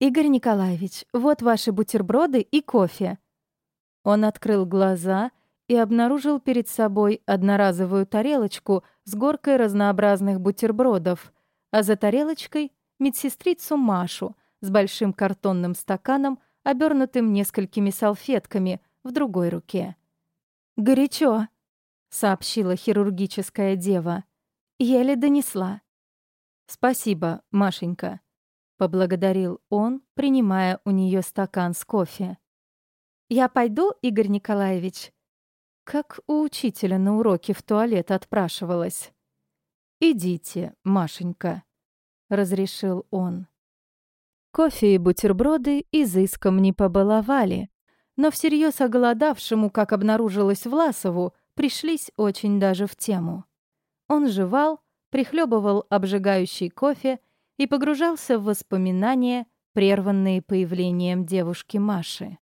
«Игорь Николаевич, вот ваши бутерброды и кофе». Он открыл глаза и обнаружил перед собой одноразовую тарелочку с горкой разнообразных бутербродов, а за тарелочкой — медсестрицу Машу с большим картонным стаканом, обернутым несколькими салфетками в другой руке. «Горячо», — сообщила хирургическая дева. Еле донесла. «Спасибо, Машенька», — поблагодарил он, принимая у нее стакан с кофе. «Я пойду, Игорь Николаевич?» Как у учителя на уроке в туалет отпрашивалась. «Идите, Машенька», — разрешил он. Кофе и бутерброды изыском не побаловали, но всерьез оголодавшему, как обнаружилось Власову, пришлись очень даже в тему. Он жевал, прихлебывал обжигающий кофе и погружался в воспоминания, прерванные появлением девушки Маши.